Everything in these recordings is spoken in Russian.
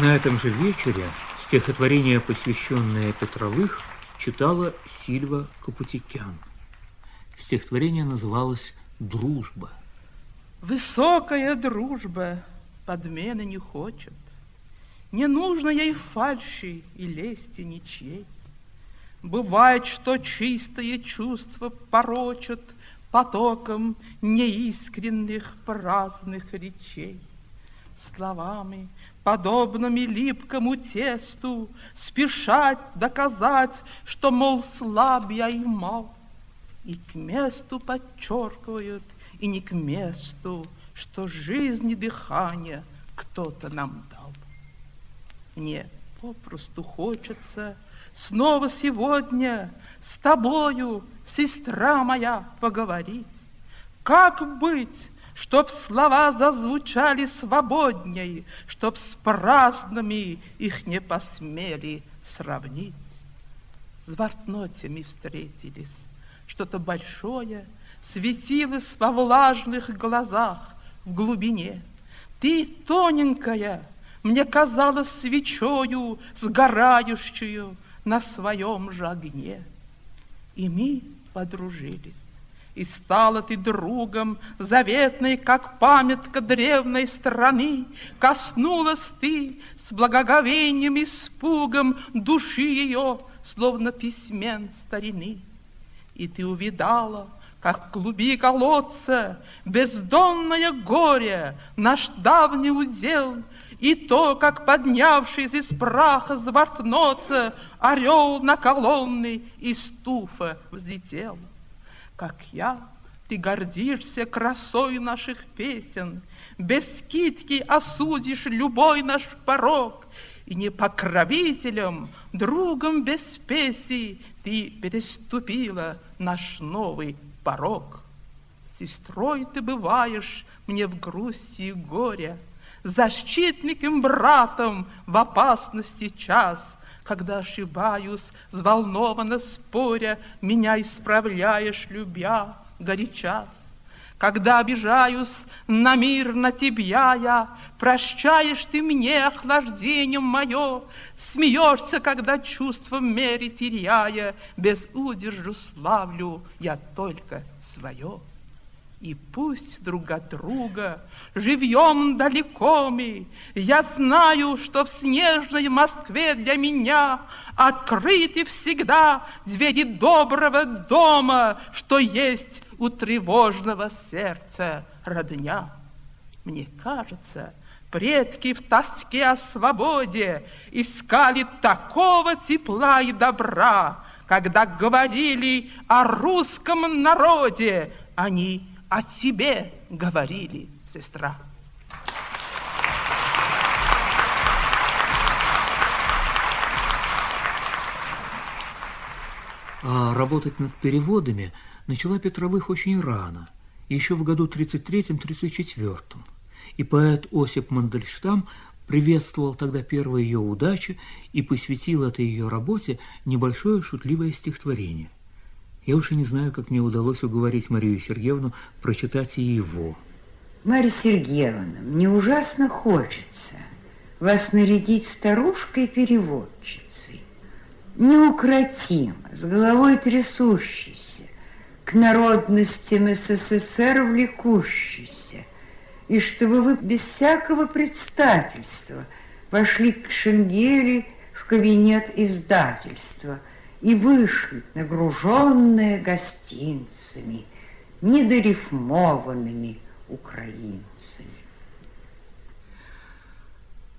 На этом же вечере стихотворение, посвященное Петровых, читала Сильва Капутикян. Стихотворение называлось «Дружба». Высокая дружба подмены не хочет. Не нужно ей фальши и лести ничьей. Бывает, что чистые чувства порочат Потоком неискренних праздных речей. Словами, подобными липкому тесту, Спешать доказать, что, мол, слаб я и мал. И к месту подчеркивают, и не к месту, Что жизни дыхание кто-то нам дал. Мне попросту хочется снова сегодня с тобою, сестра моя, поговорить. Как быть, чтоб слова зазвучали свободней, чтоб с праздными их не посмели сравнить? С вортнотями встретились, что-то большое светилось во влажных глазах в глубине. Ты тоненькая, мне казалось свечою, сгорающую на своем же огне. И мы подружились. И стала ты другом, заветной, как памятка древней страны. Коснулась ты с благоговением, испугом души ее, словно письмен старины. И ты увидала, как в глуби колодца, бездонное горе, наш давний удел, и то, как поднявшись из праха звортноца, орел на колонны из туфа взлетел. Как я, ты гордишься красой наших песен, без скидки осудишь любой наш порог, и не покровителем, другом без спеси ты переступила наш новый порог. Сестрой ты бываешь мне в грусти и горе, защитником братом в опасности час, когда ошибаюсь, взволнованно споря, меня исправляешь, любя, горячас. Когда обижаюсь на мир, на тебя я, Прощаешь ты мне охлаждением мое, Смеешься, когда чувство в мере теряя, Без удержу славлю я только свое. И пусть друг от друга живьем далеко мы, Я знаю, что в снежной Москве для меня Открыты всегда двери доброго дома, Что есть у тревожного сердца родня. Мне кажется, предки в тоске о свободе Искали такого тепла и добра, Когда говорили о русском народе, Они о тебе говорили, сестра. А работать над переводами начала Петровых очень рано, еще в году 33-34. И поэт Осип Мандельштам приветствовал тогда первые ее удачи и посвятил этой ее работе небольшое шутливое стихотворение. Я уж и не знаю, как мне удалось уговорить Марию Сергеевну прочитать и его. Марья Сергеевна, мне ужасно хочется вас нарядить старушкой-переводчицей, неукротимо, с головой трясущейся, к народностям СССР влекущейся, и чтобы вы без всякого предстательства вошли к Шенгеле в кабинет издательства – и вышли, нагруженные гостинцами, недорифмованными украинцами.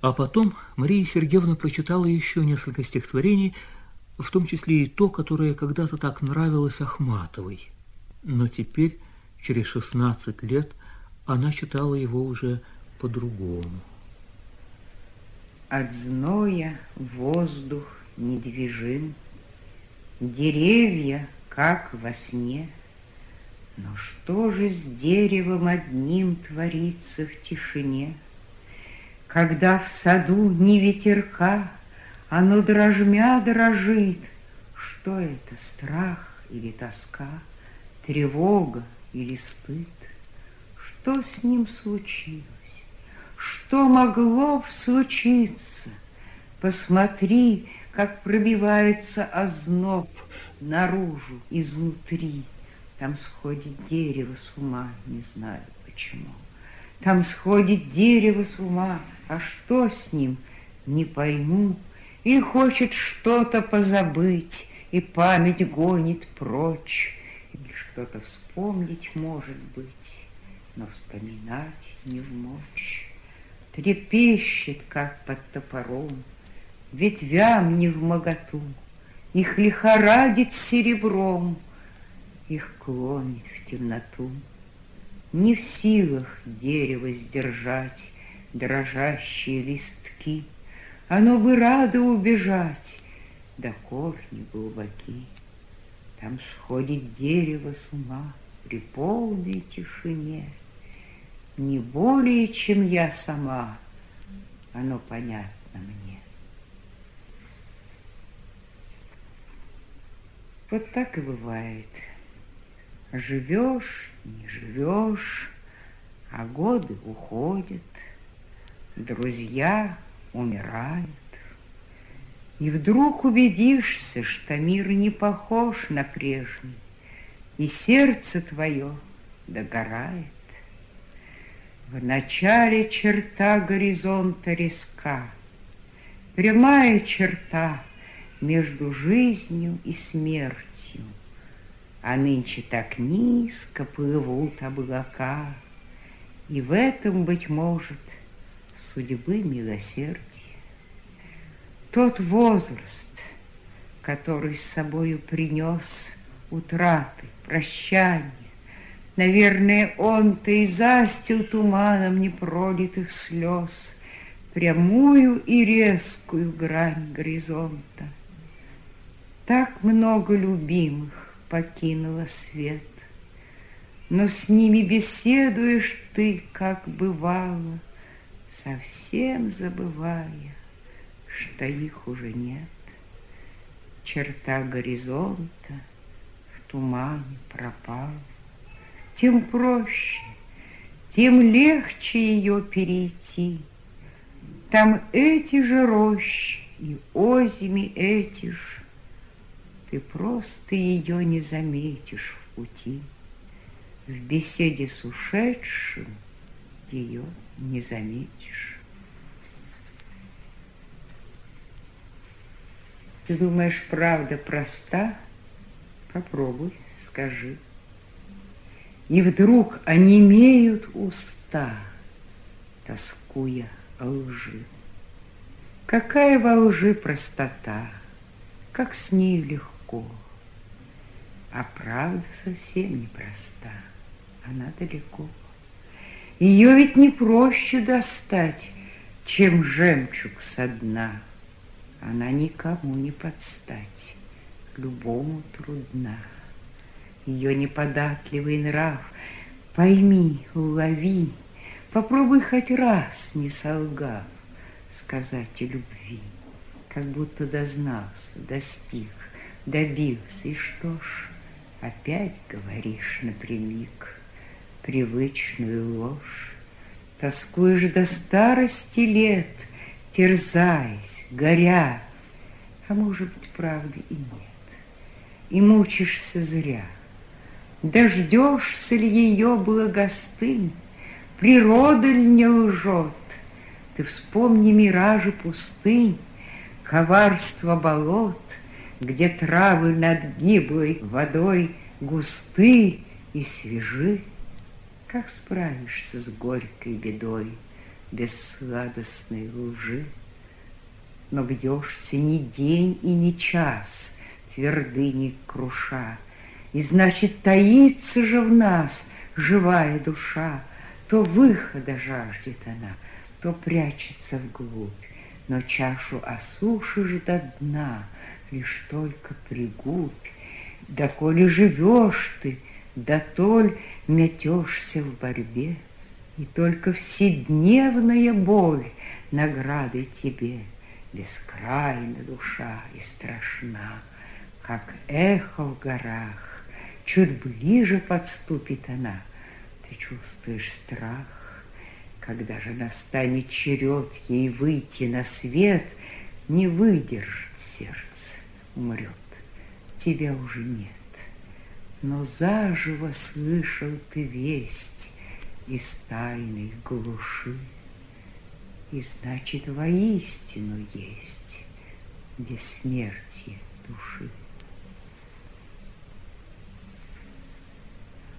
А потом Мария Сергеевна прочитала еще несколько стихотворений, в том числе и то, которое когда-то так нравилось Ахматовой. Но теперь, через 16 лет, она читала его уже по-другому. От зноя воздух недвижим, Деревья, как во сне. Но что же с деревом одним творится в тишине, Когда в саду ни ветерка, оно дрожмя дрожит? Что это, страх или тоска, тревога или стыд? Что с ним случилось? что могло случиться? Посмотри, как пробивается озноб наружу, изнутри. Там сходит дерево с ума, не знаю почему. Там сходит дерево с ума, а что с ним, не пойму. И хочет что-то позабыть, и память гонит прочь, или что-то вспомнить, может быть, но вспоминать не в мочь. Трепещет, как под топором, ветвям не в моготу, их лихорадит серебром, их клонит в темноту. Не в силах дерево сдержать дрожащие листки, Оно бы радо убежать, да корни глубоки. Там сходит дерево с ума при полной тишине. Не более, чем я сама, оно понятно мне. Вот так и бывает. Живешь, не живешь, а годы уходят, друзья умирают. И вдруг убедишься, что мир не похож на прежний, и сердце твое догорает. В начале черта горизонта резка, прямая черта между жизнью и смертью, а нынче так низко плывут облака, и в этом, быть может, судьбы милосердия. Тот возраст, который с собою принес утраты, прощания, Наверное, он-то и застил туманом непролитых слез Прямую и резкую грань горизонта. Так много любимых покинуло свет, Но с ними беседуешь ты, как бывало, Совсем забывая, что их уже нет. Черта горизонта в тумане пропала тем проще, тем легче ее перейти. Там эти же рощи и озими эти ж, Ты просто ее не заметишь в пути. В беседе с ушедшим ее не заметишь. Ты думаешь, правда проста? Попробуй, скажи. И вдруг онемеют уста, тоскуя о лжи. Какая во лжи простота, как с ней легко. А правда совсем непроста, она далеко. Ее ведь не проще достать, чем жемчуг со дна. Она никому не подстать, любому трудна ее неподатливый нрав. Пойми, улови, попробуй хоть раз, не солгав, сказать о любви, как будто дознался, достиг, добился, и что ж, опять говоришь напрямик привычную ложь. Тоскуешь до старости лет, терзаясь, горя, а может быть, правды и нет, и мучишься зря. Дождешься ли ее благостынь, Природа ли не лжет? Ты вспомни миражи пустынь, Коварство болот, Где травы над гиблой водой Густы и свежи. Как справишься с горькой бедой Без сладостной лжи? Но бьешься ни день и ни час, Твердыни круша, и значит, таится же в нас живая душа, То выхода жаждет она, то прячется вглубь, Но чашу осушишь до дна, лишь только пригубь. Да коли живешь ты, да толь метешься в борьбе, И только вседневная боль наградой тебе. Бескрайна душа и страшна, Как эхо в горах, Чуть ближе подступит она, ты чувствуешь страх, Когда же настанет черед ей выйти на свет, Не выдержит сердце, умрет, тебя уже нет. Но заживо слышал ты весть из тайной глуши, И значит, воистину есть бессмертие души.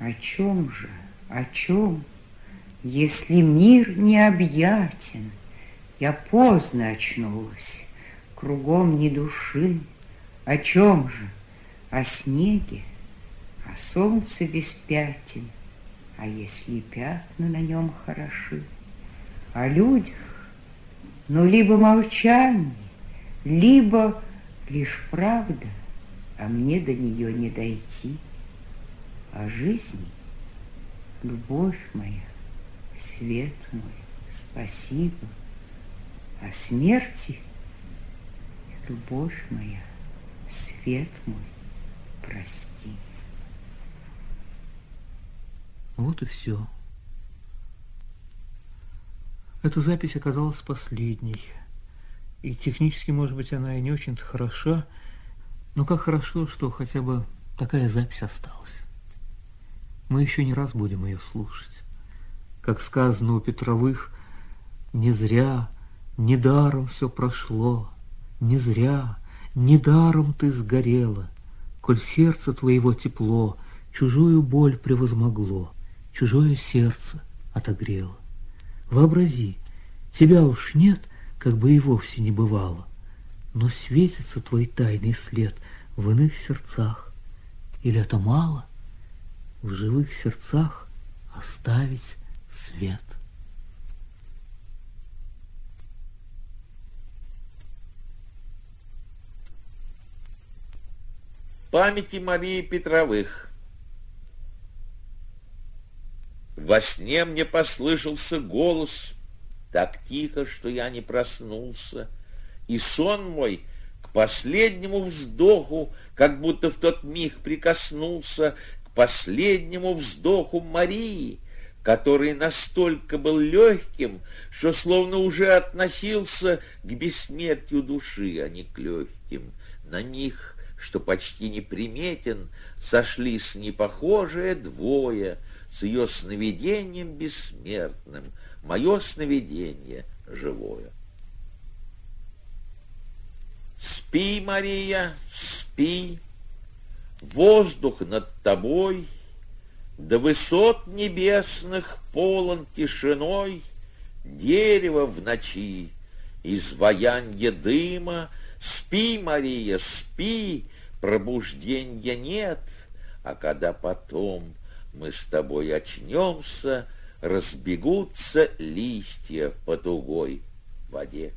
О чем же, о чем, если мир необъятен? Я поздно очнулась, кругом ни души. О чем же? О снеге, о солнце без пятен, А если пятна на нем хороши? О людях, ну, либо молчание, Либо лишь правда, а мне до нее не дойти — о жизни, любовь моя, свет мой, спасибо, о смерти, любовь моя, свет мой, прости. Вот и все. Эта запись оказалась последней. И технически, может быть, она и не очень хороша, но как хорошо, что хотя бы такая запись осталась. Мы еще не раз будем ее слушать. Как сказано у Петровых, не зря, не даром все прошло, не зря, не даром ты сгорела, коль сердце твоего тепло чужую боль превозмогло, чужое сердце отогрело. Вообрази, тебя уж нет, как бы и вовсе не бывало, но светится твой тайный след в иных сердцах. Или это мало? в живых сердцах оставить свет. Памяти Марии Петровых. Во сне мне послышался голос, так тихо, что я не проснулся, и сон мой к последнему вздоху, как будто в тот миг прикоснулся последнему вздоху Марии, который настолько был легким, что словно уже относился к бессмертию души, а не к легким. На них, что почти неприметен, сошлись непохожие двое с ее сновидением бессмертным, мое сновидение живое. Спи, Мария, спи, Воздух над тобой, До высот небесных полон тишиной, Дерево в ночи, изваянье дыма, Спи, Мария, спи, пробужденья нет, А когда потом мы с тобой очнемся, Разбегутся листья по тугой воде.